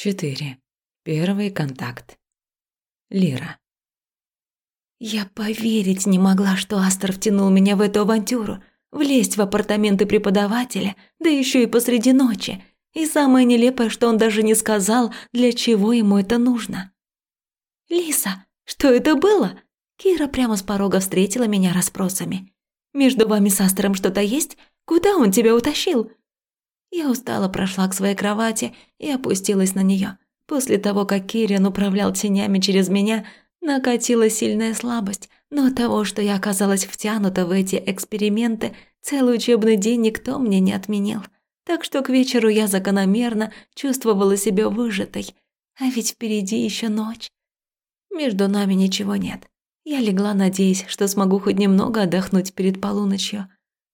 4. Первый контакт. Лира. Я поверить не могла, что Астер втянул меня в эту авантюру. Влезть в апартаменты преподавателя, да еще и посреди ночи. И самое нелепое, что он даже не сказал, для чего ему это нужно. «Лиса, что это было?» Кира прямо с порога встретила меня расспросами. «Между вами с Астером что-то есть? Куда он тебя утащил?» Я устало прошла к своей кровати и опустилась на нее. После того, как Кириан управлял тенями через меня, накатила сильная слабость, но от того, что я оказалась втянута в эти эксперименты, целый учебный день никто мне не отменил. Так что к вечеру я закономерно чувствовала себя выжатой. А ведь впереди еще ночь. Между нами ничего нет. Я легла, надеясь, что смогу хоть немного отдохнуть перед полуночью.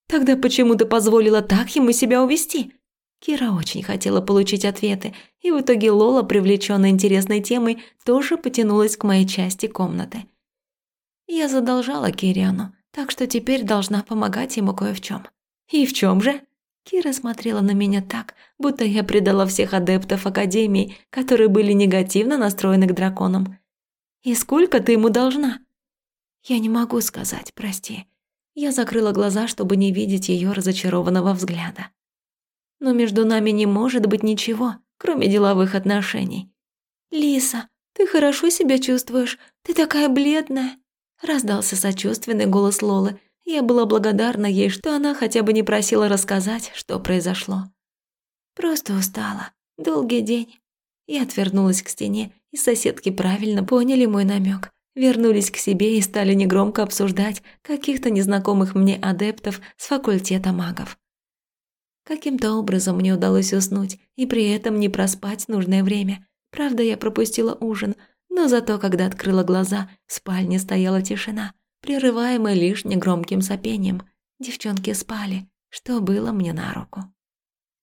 Тогда почему ты позволила так ему себя увести? Кира очень хотела получить ответы, и в итоге Лола, привлечённая интересной темой, тоже потянулась к моей части комнаты. Я задолжала Кириану, так что теперь должна помогать ему кое в чём. И в чём же? Кира смотрела на меня так, будто я предала всех адептов Академии, которые были негативно настроены к драконам. «И сколько ты ему должна?» «Я не могу сказать, прости». Я закрыла глаза, чтобы не видеть её разочарованного взгляда но между нами не может быть ничего, кроме деловых отношений. «Лиса, ты хорошо себя чувствуешь? Ты такая бледная!» Раздался сочувственный голос Лолы. Я была благодарна ей, что она хотя бы не просила рассказать, что произошло. Просто устала. Долгий день. Я отвернулась к стене, и соседки правильно поняли мой намек. Вернулись к себе и стали негромко обсуждать каких-то незнакомых мне адептов с факультета магов. Каким-то образом мне удалось уснуть и при этом не проспать нужное время. Правда, я пропустила ужин, но зато, когда открыла глаза, в спальне стояла тишина, прерываемая лишь негромким сопением. Девчонки спали, что было мне на руку.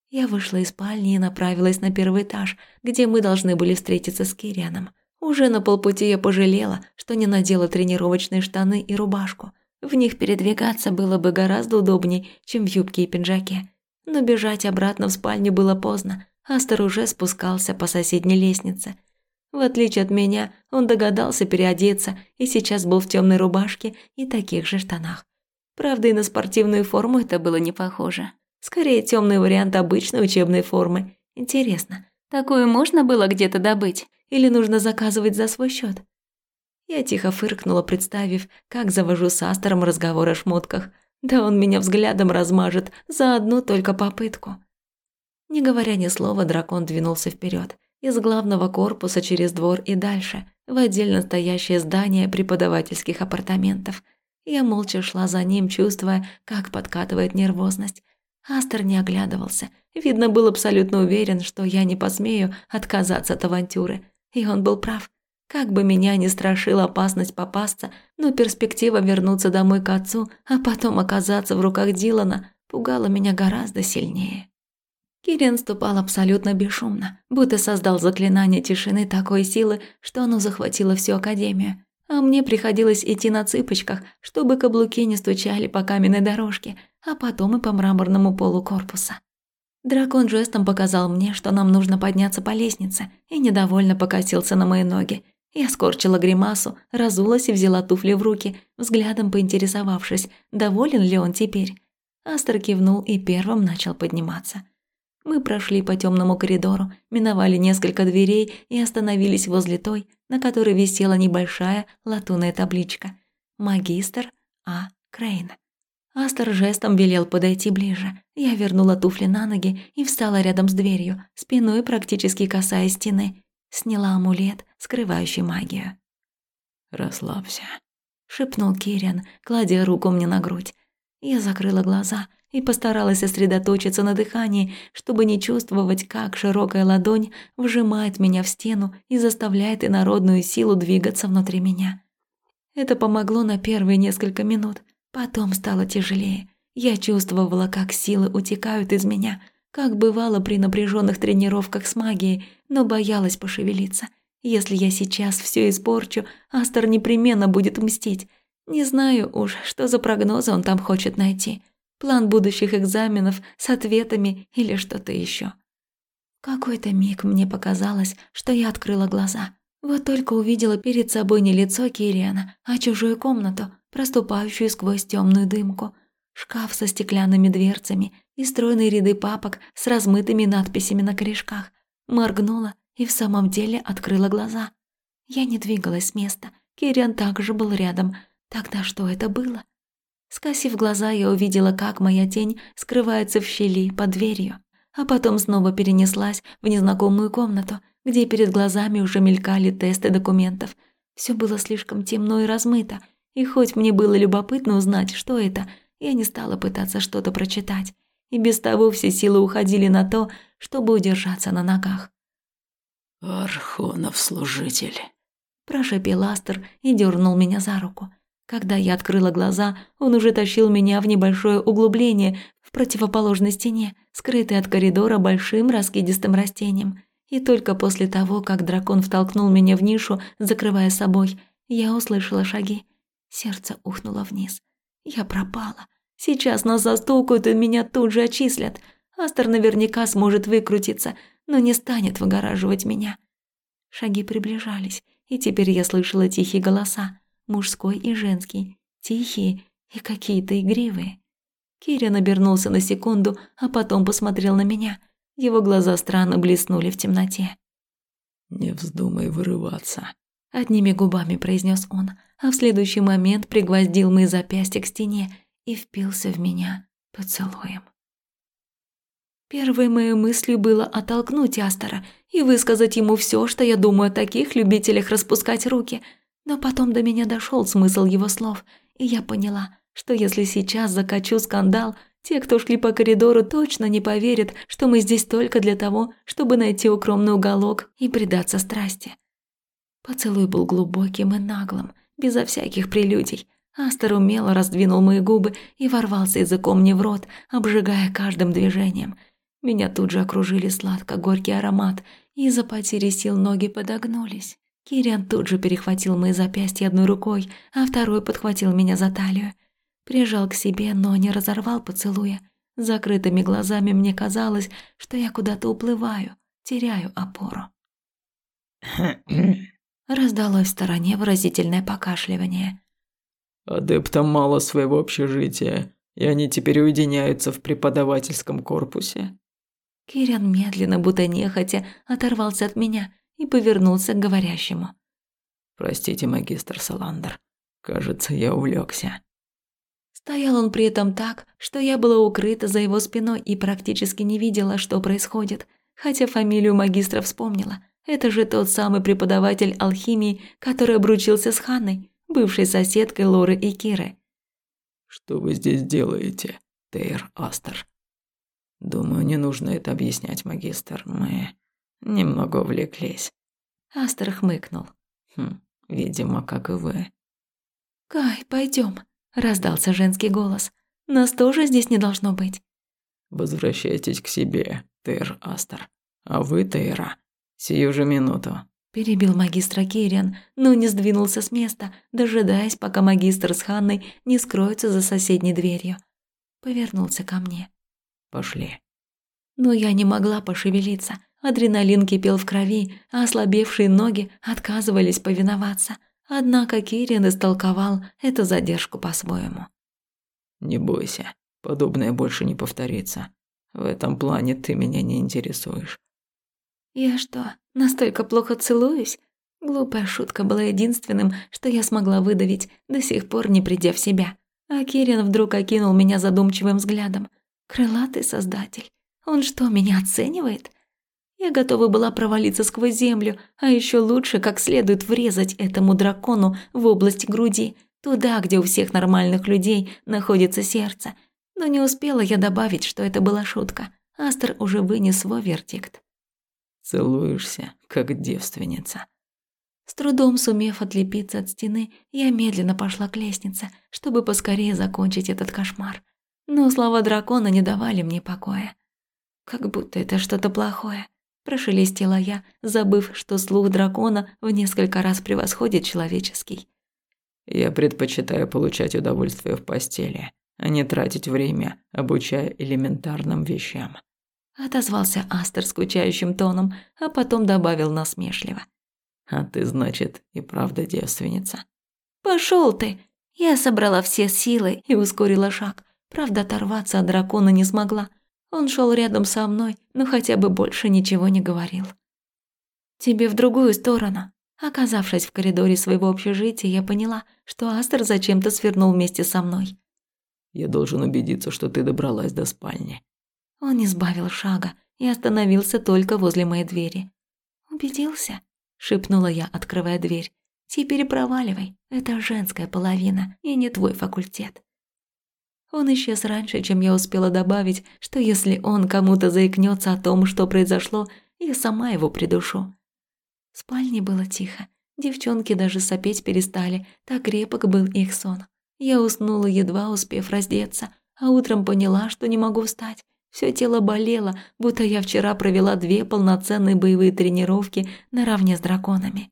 Я вышла из спальни и направилась на первый этаж, где мы должны были встретиться с Кирианом. Уже на полпути я пожалела, что не надела тренировочные штаны и рубашку. В них передвигаться было бы гораздо удобнее, чем в юбке и пиджаке. Но бежать обратно в спальню было поздно. Астер уже спускался по соседней лестнице. В отличие от меня, он догадался переодеться и сейчас был в темной рубашке и таких же штанах. Правда, и на спортивную форму это было не похоже. Скорее, темный вариант обычной учебной формы. Интересно, такую можно было где-то добыть или нужно заказывать за свой счет? Я тихо фыркнула, представив, как завожу с Астером разговор о шмотках – да он меня взглядом размажет за одну только попытку. Не говоря ни слова, дракон двинулся вперед из главного корпуса через двор и дальше, в отдельно стоящее здание преподавательских апартаментов. Я молча шла за ним, чувствуя, как подкатывает нервозность. Астер не оглядывался. Видно, был абсолютно уверен, что я не посмею отказаться от авантюры. И он был прав. Как бы меня ни страшила опасность попасться, но перспектива вернуться домой к отцу, а потом оказаться в руках Дилана, пугала меня гораздо сильнее. Кирен ступал абсолютно бесшумно, будто создал заклинание тишины такой силы, что оно захватило всю Академию. А мне приходилось идти на цыпочках, чтобы каблуки не стучали по каменной дорожке, а потом и по мраморному полу корпуса. Дракон жестом показал мне, что нам нужно подняться по лестнице, и недовольно покосился на мои ноги, я скорчила гримасу, разулась и взяла туфли в руки, взглядом поинтересовавшись, доволен ли он теперь. Астер кивнул и первым начал подниматься. Мы прошли по темному коридору, миновали несколько дверей и остановились возле той, на которой висела небольшая латунная табличка «Магистр А. Крейн». Астер жестом велел подойти ближе. Я вернула туфли на ноги и встала рядом с дверью, спиной практически касаясь стены, Сняла амулет, скрывающий магию. «Расслабься», — шепнул Кириан, кладя руку мне на грудь. Я закрыла глаза и постаралась сосредоточиться на дыхании, чтобы не чувствовать, как широкая ладонь вжимает меня в стену и заставляет инородную силу двигаться внутри меня. Это помогло на первые несколько минут, потом стало тяжелее. Я чувствовала, как силы утекают из меня, как бывало при напряженных тренировках с магией, но боялась пошевелиться. Если я сейчас все испорчу, Астер непременно будет мстить. Не знаю уж, что за прогнозы он там хочет найти. План будущих экзаменов с ответами или что-то еще. какой-то миг мне показалось, что я открыла глаза. Вот только увидела перед собой не лицо Кириана, а чужую комнату, проступающую сквозь темную дымку. Шкаф со стеклянными дверцами и стройные ряды папок с размытыми надписями на корешках. Моргнула и в самом деле открыла глаза. Я не двигалась с места. Кириан также был рядом. Тогда что это было? Скосив глаза, я увидела, как моя тень скрывается в щели под дверью, а потом снова перенеслась в незнакомую комнату, где перед глазами уже мелькали тесты документов. Все было слишком темно и размыто, и хоть мне было любопытно узнать, что это, я не стала пытаться что-то прочитать. И без того все силы уходили на то, чтобы удержаться на ногах. «Архонов служитель», – прошепел Астер и дернул меня за руку. Когда я открыла глаза, он уже тащил меня в небольшое углубление в противоположной стене, скрытое от коридора большим раскидистым растением. И только после того, как дракон втолкнул меня в нишу, закрывая собой, я услышала шаги. Сердце ухнуло вниз. Я пропала. Сейчас нас застукают и меня тут же отчислят. Астер наверняка сможет выкрутиться, но не станет выгораживать меня. Шаги приближались, и теперь я слышала тихие голоса мужской и женский, тихие и какие-то игривые. Кирин обернулся на секунду, а потом посмотрел на меня. Его глаза странно блеснули в темноте. «Не вздумай вырываться», – одними губами произнес он, а в следующий момент пригвоздил мои запястья к стене и впился в меня поцелуем. Первой моей мыслью было оттолкнуть Астора и высказать ему все, что я думаю о таких любителях распускать руки – но потом до меня дошел смысл его слов, и я поняла, что если сейчас закачу скандал, те, кто шли по коридору, точно не поверят, что мы здесь только для того, чтобы найти укромный уголок и предаться страсти. Поцелуй был глубоким и наглым, безо всяких прелюдий. Астер умело раздвинул мои губы и ворвался языком мне в рот, обжигая каждым движением. Меня тут же окружили сладко-горький аромат, и из-за потери сил ноги подогнулись. Кириан тут же перехватил мои запястья одной рукой, а второй подхватил меня за талию. Прижал к себе, но не разорвал поцелуя. Закрытыми глазами мне казалось, что я куда-то уплываю, теряю опору. Раздалось в стороне выразительное покашливание. «Адептам мало своего общежития, и они теперь уединяются в преподавательском корпусе». Кириан медленно, будто нехотя, оторвался от меня и повернулся к говорящему. «Простите, магистр Саландер, кажется, я увлекся. Стоял он при этом так, что я была укрыта за его спиной и практически не видела, что происходит, хотя фамилию магистра вспомнила. Это же тот самый преподаватель алхимии, который обручился с Ханной, бывшей соседкой Лоры и Киры. «Что вы здесь делаете, Тейр Астер?» «Думаю, не нужно это объяснять, магистр. Мы Немного увлеклись. Астер хмыкнул. Хм, видимо, как и вы. «Кай, пойдем, раздался женский голос. «Нас тоже здесь не должно быть». «Возвращайтесь к себе, Тейр Астер. А вы, Тейра, сию же минуту». Перебил магистра Кириан, но не сдвинулся с места, дожидаясь, пока магистр с Ханной не скроются за соседней дверью. Повернулся ко мне. «Пошли». Но я не могла пошевелиться. Адреналин кипел в крови, а ослабевшие ноги отказывались повиноваться. Однако Кирин истолковал эту задержку по-своему. «Не бойся, подобное больше не повторится. В этом плане ты меня не интересуешь». «Я что, настолько плохо целуюсь?» Глупая шутка была единственным, что я смогла выдавить, до сих пор не придя в себя. А Кирин вдруг окинул меня задумчивым взглядом. «Крылатый создатель. Он что, меня оценивает?» Я готова была провалиться сквозь землю, а еще лучше как следует врезать этому дракону в область груди, туда, где у всех нормальных людей находится сердце. Но не успела я добавить, что это была шутка. Астер уже вынес свой вердикт. «Целуешься, как девственница». С трудом сумев отлепиться от стены, я медленно пошла к лестнице, чтобы поскорее закончить этот кошмар. Но слова дракона не давали мне покоя. Как будто это что-то плохое. Прошелестела я, забыв, что слух дракона в несколько раз превосходит человеческий. «Я предпочитаю получать удовольствие в постели, а не тратить время, обучая элементарным вещам». – отозвался Астер скучающим тоном, а потом добавил насмешливо. «А ты, значит, и правда девственница?» «Пошёл ты!» Я собрала все силы и ускорила шаг. Правда, оторваться от дракона не смогла. Он шел рядом со мной, но хотя бы больше ничего не говорил. «Тебе в другую сторону». Оказавшись в коридоре своего общежития, я поняла, что Астер зачем-то свернул вместе со мной. «Я должен убедиться, что ты добралась до спальни». Он не сбавил шага и остановился только возле моей двери. «Убедился?» – шепнула я, открывая дверь. «Теперь проваливай, это женская половина и не твой факультет». Он исчез раньше, чем я успела добавить, что если он кому-то заикнется о том, что произошло, я сама его придушу. В спальне было тихо. Девчонки даже сопеть перестали, так крепок был их сон. Я уснула, едва успев раздеться, а утром поняла, что не могу встать. Все тело болело, будто я вчера провела две полноценные боевые тренировки наравне с драконами.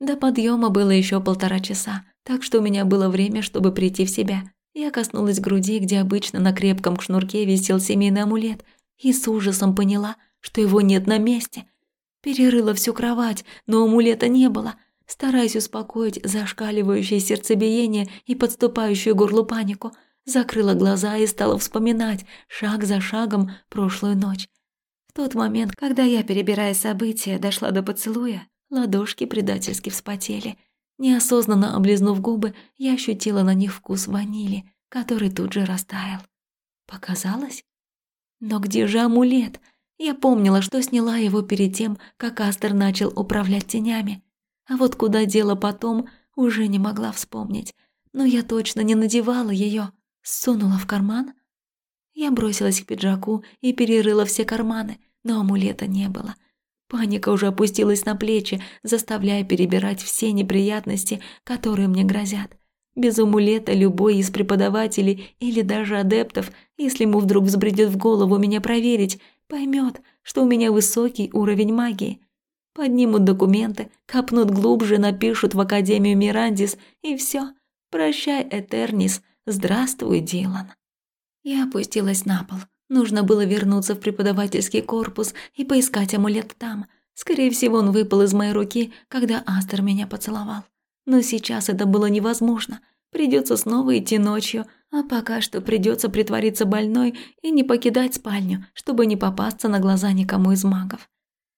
До подъема было еще полтора часа, так что у меня было время, чтобы прийти в себя. Я коснулась груди, где обычно на крепком шнурке висел семейный амулет, и с ужасом поняла, что его нет на месте. Перерыла всю кровать, но амулета не было. Стараясь успокоить зашкаливающее сердцебиение и подступающую горлу панику, закрыла глаза и стала вспоминать шаг за шагом прошлую ночь. В тот момент, когда я, перебирая события, дошла до поцелуя, ладошки предательски вспотели – Неосознанно облизнув губы, я ощутила на них вкус ванили, который тут же растаял. Показалось? Но где же амулет? Я помнила, что сняла его перед тем, как Астер начал управлять тенями. А вот куда дело потом, уже не могла вспомнить. Но я точно не надевала ее. Сунула в карман? Я бросилась к пиджаку и перерыла все карманы, но амулета не было. Паника уже опустилась на плечи, заставляя перебирать все неприятности, которые мне грозят. Без амулета любой из преподавателей или даже адептов, если ему вдруг взбредет в голову меня проверить, поймет, что у меня высокий уровень магии. Поднимут документы, копнут глубже, напишут в Академию Мирандис, и все. Прощай, Этернис, здравствуй, Дилан. Я опустилась на пол. Нужно было вернуться в преподавательский корпус и поискать амулет там. Скорее всего, он выпал из моей руки, когда Астер меня поцеловал. Но сейчас это было невозможно. Придется снова идти ночью, а пока что придется притвориться больной и не покидать спальню, чтобы не попасться на глаза никому из магов.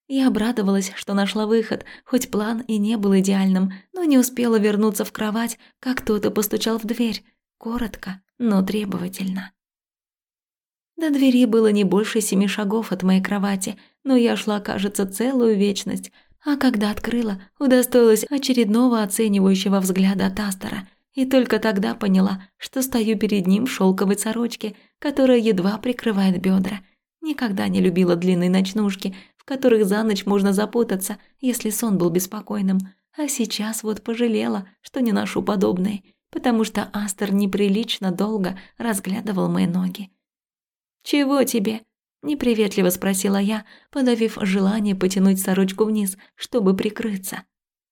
Я обрадовалась, что нашла выход, хоть план и не был идеальным, но не успела вернуться в кровать, как кто-то постучал в дверь. Коротко, но требовательно. До двери было не больше семи шагов от моей кровати, но я шла, кажется, целую вечность, а когда открыла, удостоилась очередного оценивающего взгляда от Астера, и только тогда поняла, что стою перед ним в шелковой сорочке, которая едва прикрывает бедра. Никогда не любила длинные ночнушки, в которых за ночь можно запутаться, если сон был беспокойным, а сейчас вот пожалела, что не ношу подобные, потому что Астер неприлично долго разглядывал мои ноги. «Чего тебе?» – неприветливо спросила я, подавив желание потянуть сорочку вниз, чтобы прикрыться.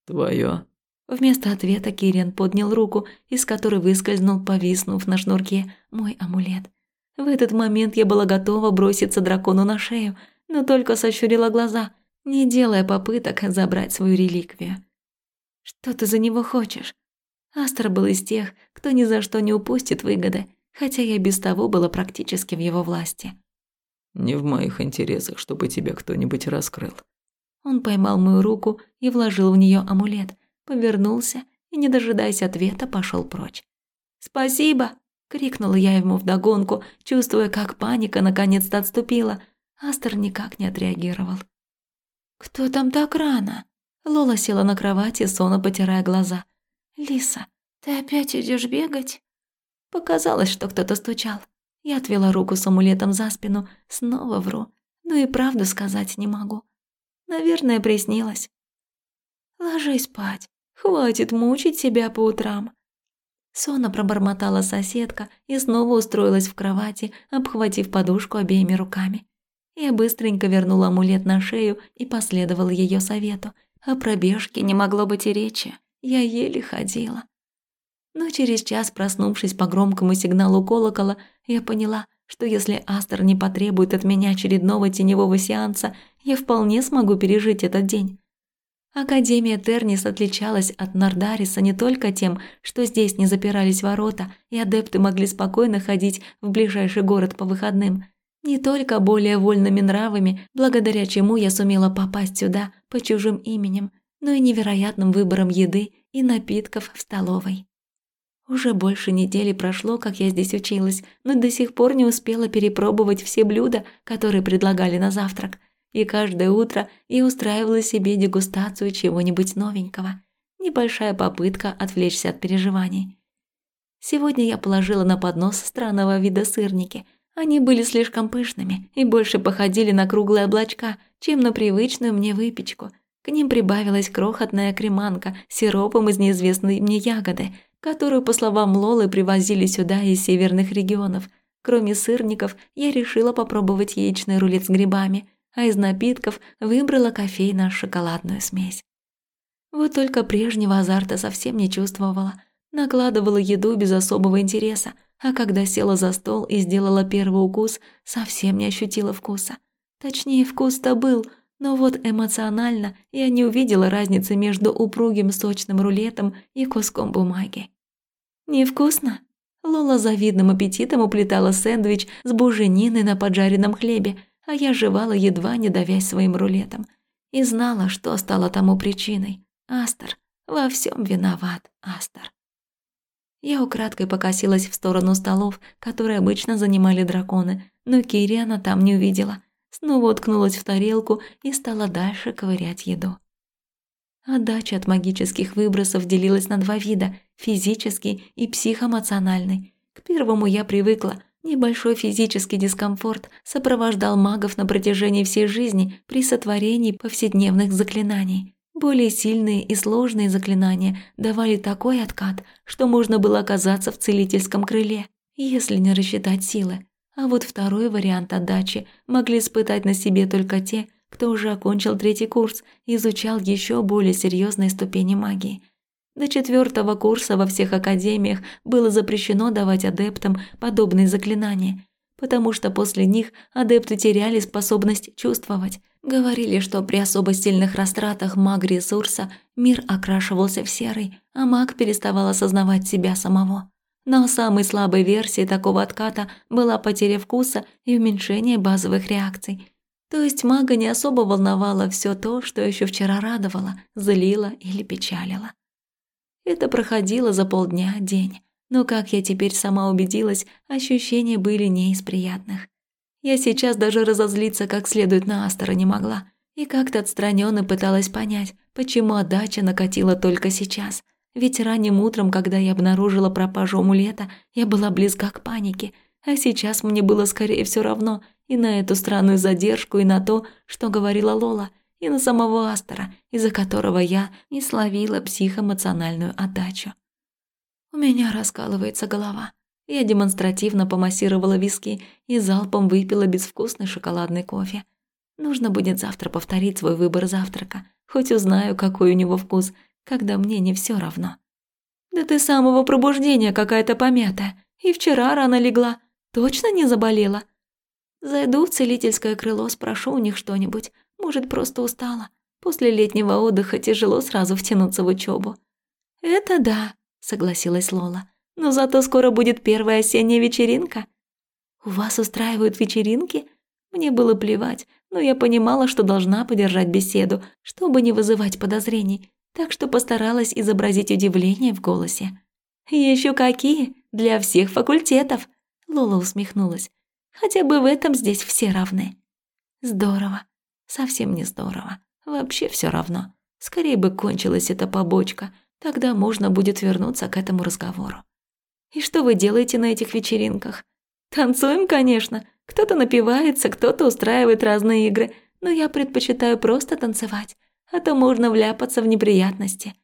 «Твоё?» Вместо ответа Кириан поднял руку, из которой выскользнул, повиснув на шнурке, мой амулет. В этот момент я была готова броситься дракону на шею, но только сощурила глаза, не делая попыток забрать свою реликвию. «Что ты за него хочешь?» Астр был из тех, кто ни за что не упустит выгоды, хотя я без того была практически в его власти. «Не в моих интересах, чтобы тебя кто-нибудь раскрыл». Он поймал мою руку и вложил в нее амулет, повернулся и, не дожидаясь ответа, пошел прочь. «Спасибо!» – крикнула я ему вдогонку, чувствуя, как паника наконец-то отступила. Астер никак не отреагировал. «Кто там так рано?» Лола села на кровати, сонно потирая глаза. «Лиса, ты опять идешь бегать?» Показалось, что кто-то стучал. Я отвела руку с амулетом за спину, снова вру. Ну и правду сказать не могу. Наверное, приснилось. Ложись спать. Хватит мучить себя по утрам. Сонно пробормотала соседка и снова устроилась в кровати, обхватив подушку обеими руками. Я быстренько вернула амулет на шею и последовала ее совету. О пробежке не могло быть и речи. Я еле ходила. Но через час, проснувшись по громкому сигналу колокола, я поняла, что если Астер не потребует от меня очередного теневого сеанса, я вполне смогу пережить этот день. Академия Тернис отличалась от Нардариса не только тем, что здесь не запирались ворота, и адепты могли спокойно ходить в ближайший город по выходным, не только более вольными нравами, благодаря чему я сумела попасть сюда по чужим именем, но и невероятным выбором еды и напитков в столовой. Уже больше недели прошло, как я здесь училась, но до сих пор не успела перепробовать все блюда, которые предлагали на завтрак – и каждое утро я устраивала себе дегустацию чего-нибудь новенького. Небольшая попытка отвлечься от переживаний. Сегодня я положила на поднос странного вида сырники. Они были слишком пышными и больше походили на круглые облачка, чем на привычную мне выпечку. К ним прибавилась крохотная креманка с сиропом из неизвестной мне ягоды, которую, по словам Лолы, привозили сюда из северных регионов. Кроме сырников, я решила попробовать яичный рулет с грибами – а из напитков выбрала кофейно-шоколадную смесь. Вот только прежнего азарта совсем не чувствовала. Накладывала еду без особого интереса, а когда села за стол и сделала первый укус, совсем не ощутила вкуса. Точнее, вкус-то был, но вот эмоционально я не увидела разницы между упругим сочным рулетом и куском бумаги. «Невкусно?» Лола завидным аппетитом уплетала сэндвич с бужениной на поджаренном хлебе – а я жевала, едва не давясь своим рулетом. И знала, что стало тому причиной. Астер. Во всем виноват Астер. Я украдкой покосилась в сторону столов, которые обычно занимали драконы, но Кириана там не увидела. Снова уткнулась в тарелку и стала дальше ковырять еду. Отдача от магических выбросов делилась на два вида – физический и психоэмоциональный. К первому я привыкла – Небольшой физический дискомфорт сопровождал магов на протяжении всей жизни при сотворении повседневных заклинаний. Более сильные и сложные заклинания давали такой откат, что можно было оказаться в целительском крыле, если не рассчитать силы. А вот второй вариант отдачи могли испытать на себе только те, кто уже окончил третий курс и изучал еще более серьезные ступени магии – до четвертого курса во всех академиях было запрещено давать адептам подобные заклинания, потому что после них адепты теряли способность чувствовать. Говорили, что при особо сильных растратах маг-ресурса мир окрашивался в серый, а маг переставал осознавать себя самого. Но самой слабой версией такого отката была потеря вкуса и уменьшение базовых реакций. То есть мага не особо волновало все то, что еще вчера радовало, злило или печалило. Это проходило за полдня, день. Но, как я теперь сама убедилась, ощущения были не из приятных. Я сейчас даже разозлиться как следует на Астера не могла. И как-то отстраненно пыталась понять, почему отдача накатила только сейчас. Ведь ранним утром, когда я обнаружила пропажу амулета, я была близка к панике. А сейчас мне было скорее все равно и на эту странную задержку, и на то, что говорила Лола – и на самого Астера, из-за которого я не словила психоэмоциональную отдачу. У меня раскалывается голова. Я демонстративно помассировала виски и залпом выпила безвкусный шоколадный кофе. Нужно будет завтра повторить свой выбор завтрака, хоть узнаю, какой у него вкус, когда мне не все равно. Да ты с самого пробуждения какая-то помятая. И вчера рано легла. Точно не заболела? Зайду в целительское крыло, спрошу у них что-нибудь. Может, просто устала. После летнего отдыха тяжело сразу втянуться в учебу. «Это да», — согласилась Лола. «Но зато скоро будет первая осенняя вечеринка». «У вас устраивают вечеринки?» Мне было плевать, но я понимала, что должна подержать беседу, чтобы не вызывать подозрений, так что постаралась изобразить удивление в голосе. Еще какие? Для всех факультетов!» Лола усмехнулась. «Хотя бы в этом здесь все равны». «Здорово. Совсем не здорово. Вообще все равно. Скорее бы кончилась эта побочка, тогда можно будет вернуться к этому разговору. И что вы делаете на этих вечеринках? Танцуем, конечно. Кто-то напивается, кто-то устраивает разные игры, но я предпочитаю просто танцевать, а то можно вляпаться в неприятности.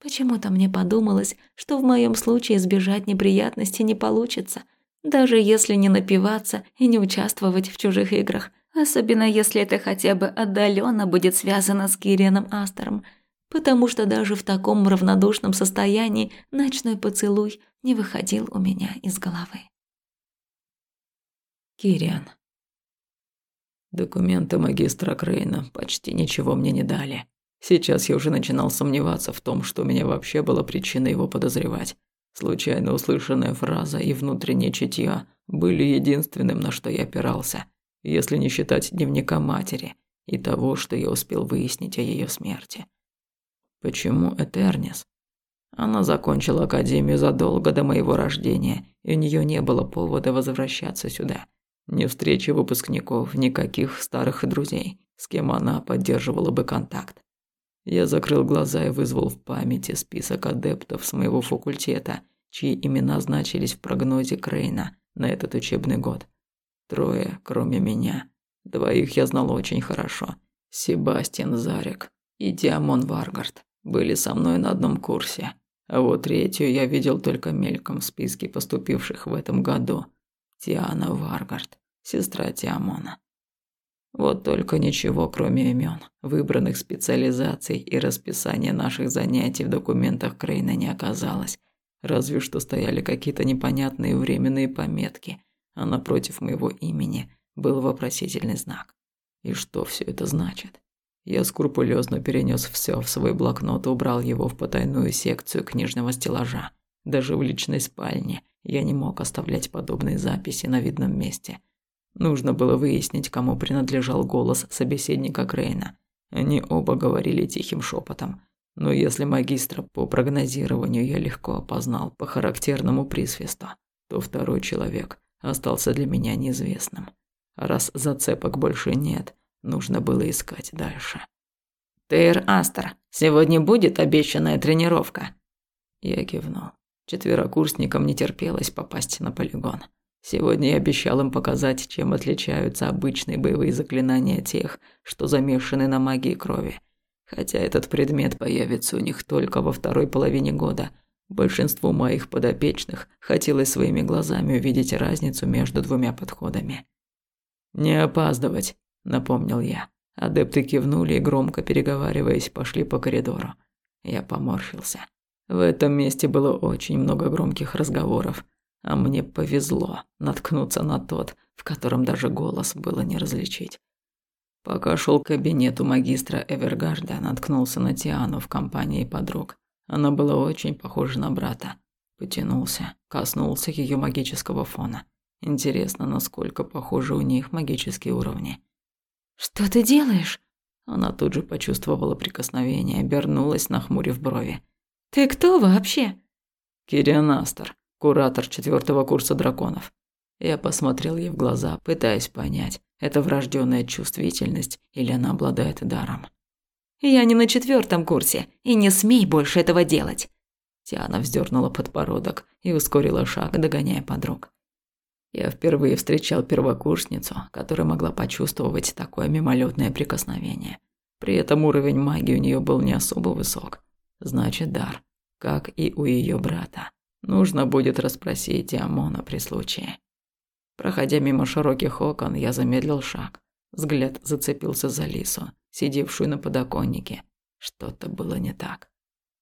Почему-то мне подумалось, что в моем случае избежать неприятностей не получится, даже если не напиваться и не участвовать в чужих играх особенно если это хотя бы отдаленно будет связано с Кирианом Астером, потому что даже в таком равнодушном состоянии ночной поцелуй не выходил у меня из головы. Кириан. Документы магистра Крейна почти ничего мне не дали. Сейчас я уже начинал сомневаться в том, что у меня вообще была причина его подозревать. Случайно услышанная фраза и внутреннее чутье были единственным, на что я опирался, если не считать дневника матери и того, что я успел выяснить о ее смерти. Почему Этернис? Она закончила академию задолго до моего рождения, и у нее не было повода возвращаться сюда. Ни встречи выпускников, никаких старых друзей, с кем она поддерживала бы контакт. Я закрыл глаза и вызвал в памяти список адептов с моего факультета, чьи имена значились в прогнозе Крейна на этот учебный год. Трое, кроме меня. Двоих я знал очень хорошо. Себастьян Зарик и Диамон Варгард были со мной на одном курсе. А вот третью я видел только мельком в списке поступивших в этом году. Тиана Варгард, сестра Тиамона. Вот только ничего, кроме имен, выбранных специализаций и расписания наших занятий в документах Крейна не оказалось. Разве что стояли какие-то непонятные временные пометки, а напротив моего имени был вопросительный знак. И что все это значит? Я скрупулезно перенес все в свой блокнот и убрал его в потайную секцию книжного стеллажа. Даже в личной спальне я не мог оставлять подобные записи на видном месте. Нужно было выяснить, кому принадлежал голос собеседника Крейна. Они оба говорили тихим шепотом. Но если магистра по прогнозированию я легко опознал по характерному присвисту, то второй человек остался для меня неизвестным. Раз зацепок больше нет, нужно было искать дальше. «Тейр Астер, сегодня будет обещанная тренировка?» Я кивнул. Четверокурсникам не терпелось попасть на полигон. Сегодня я обещал им показать, чем отличаются обычные боевые заклинания тех, что замешаны на магии крови. Хотя этот предмет появится у них только во второй половине года. Большинству моих подопечных хотелось своими глазами увидеть разницу между двумя подходами. «Не опаздывать», – напомнил я. Адепты кивнули и, громко переговариваясь, пошли по коридору. Я поморщился. В этом месте было очень много громких разговоров, а мне повезло наткнуться на тот, в котором даже голос было не различить. Пока шел к кабинету магистра Эвергарда, наткнулся на Тиану в компании подруг. Она была очень похожа на брата. Потянулся, коснулся ее магического фона. Интересно, насколько похожи у них магические уровни. «Что ты делаешь?» Она тут же почувствовала прикосновение, обернулась, нахмурив брови. «Ты кто вообще?» «Кириан Астер, куратор четвертого курса драконов». Я посмотрел ей в глаза, пытаясь понять, это врожденная чувствительность или она обладает даром. «Я не на четвертом курсе, и не смей больше этого делать!» Тиана вздернула подбородок и ускорила шаг, догоняя подруг. Я впервые встречал первокурсницу, которая могла почувствовать такое мимолетное прикосновение. При этом уровень магии у нее был не особо высок. Значит, дар, как и у ее брата. Нужно будет расспросить Диамона при случае. Проходя мимо широких окон, я замедлил шаг. Взгляд зацепился за Лису, сидевшую на подоконнике. Что-то было не так.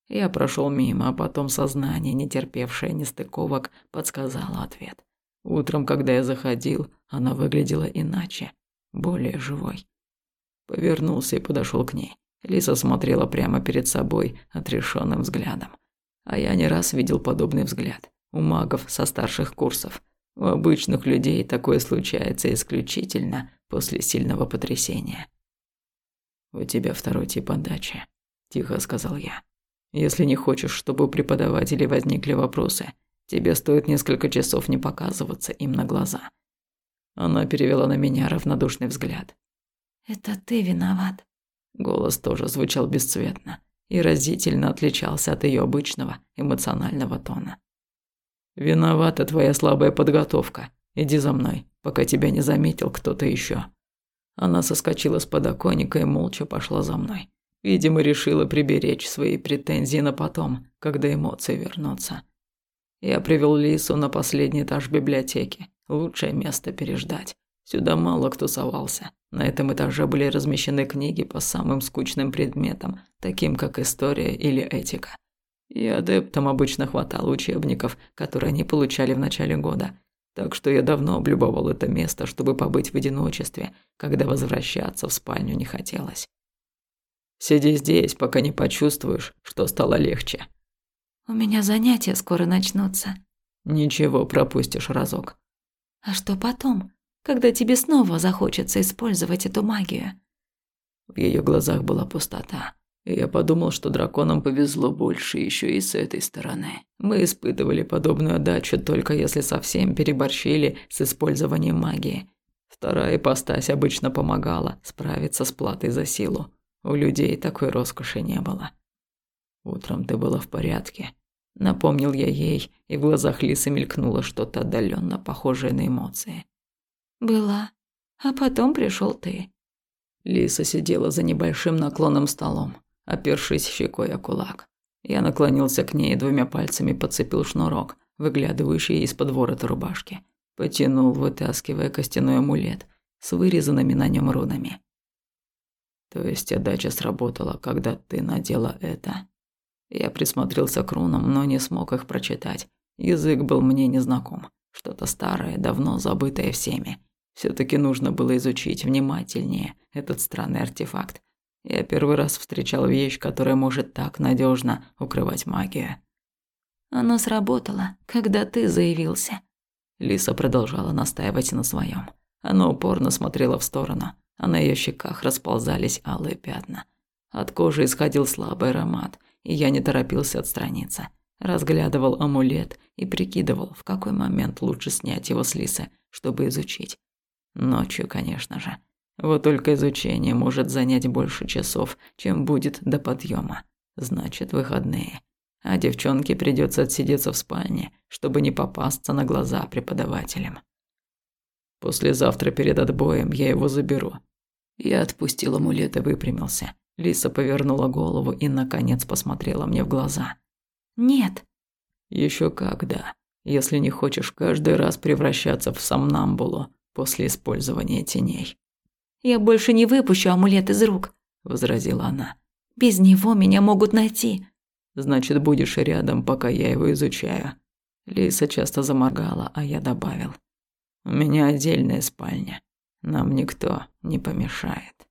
Я прошел мимо, а потом сознание, не терпевшее нестыковок, подсказало ответ. Утром, когда я заходил, она выглядела иначе, более живой. Повернулся и подошел к ней. Лиса смотрела прямо перед собой отрешенным взглядом. А я не раз видел подобный взгляд. У магов со старших курсов. У обычных людей такое случается исключительно после сильного потрясения. «У тебя второй тип отдачи», – тихо сказал я. «Если не хочешь, чтобы у преподавателей возникли вопросы, тебе стоит несколько часов не показываться им на глаза». Она перевела на меня равнодушный взгляд. «Это ты виноват», Голос тоже звучал бесцветно и разительно отличался от ее обычного эмоционального тона. «Виновата твоя слабая подготовка. Иди за мной, пока тебя не заметил кто-то еще. Она соскочила с подоконника и молча пошла за мной. Видимо, решила приберечь свои претензии на потом, когда эмоции вернутся. Я привел Лису на последний этаж библиотеки. Лучшее место переждать. Сюда мало кто совался. На этом этаже были размещены книги по самым скучным предметам, таким как история или этика. И адептам обычно хватало учебников, которые они получали в начале года. Так что я давно облюбовал это место, чтобы побыть в одиночестве, когда возвращаться в спальню не хотелось. Сиди здесь, пока не почувствуешь, что стало легче. У меня занятия скоро начнутся. Ничего, пропустишь разок. А что потом, когда тебе снова захочется использовать эту магию? В ее глазах была пустота. И я подумал, что драконам повезло больше еще и с этой стороны. Мы испытывали подобную отдачу только если совсем переборщили с использованием магии. Вторая ипостась обычно помогала справиться с платой за силу. У людей такой роскоши не было. Утром ты была в порядке. Напомнил я ей, и в глазах Лисы мелькнуло что-то отдаленно похожее на эмоции. Была. А потом пришел ты. Лиса сидела за небольшим наклонным столом, опершись щекой о кулак. Я наклонился к ней и двумя пальцами подцепил шнурок, выглядывающий из-под ворота рубашки. Потянул, вытаскивая костяной амулет с вырезанными на нем рунами. То есть отдача сработала, когда ты надела это. Я присмотрелся к рунам, но не смог их прочитать. Язык был мне незнаком. Что-то старое, давно забытое всеми. все таки нужно было изучить внимательнее этот странный артефакт. Я первый раз встречал вещь, которая может так надежно укрывать магию. Оно сработало, когда ты заявился. Лиса продолжала настаивать на своем. Она упорно смотрела в сторону а на ее щеках расползались алые пятна. От кожи исходил слабый аромат, и я не торопился отстраниться. Разглядывал амулет и прикидывал, в какой момент лучше снять его с лисы, чтобы изучить. Ночью, конечно же. Вот только изучение может занять больше часов, чем будет до подъема. Значит, выходные. А девчонке придется отсидеться в спальне, чтобы не попасться на глаза преподавателям. Послезавтра перед отбоем я его заберу. Я отпустил амулет и выпрямился. Лиса повернула голову и, наконец, посмотрела мне в глаза. «Нет». Еще когда, если не хочешь каждый раз превращаться в сомнамбулу после использования теней». «Я больше не выпущу амулет из рук», – возразила она. «Без него меня могут найти». «Значит, будешь рядом, пока я его изучаю». Лиса часто заморгала, а я добавил. У меня отдельная спальня. Нам никто не помешает.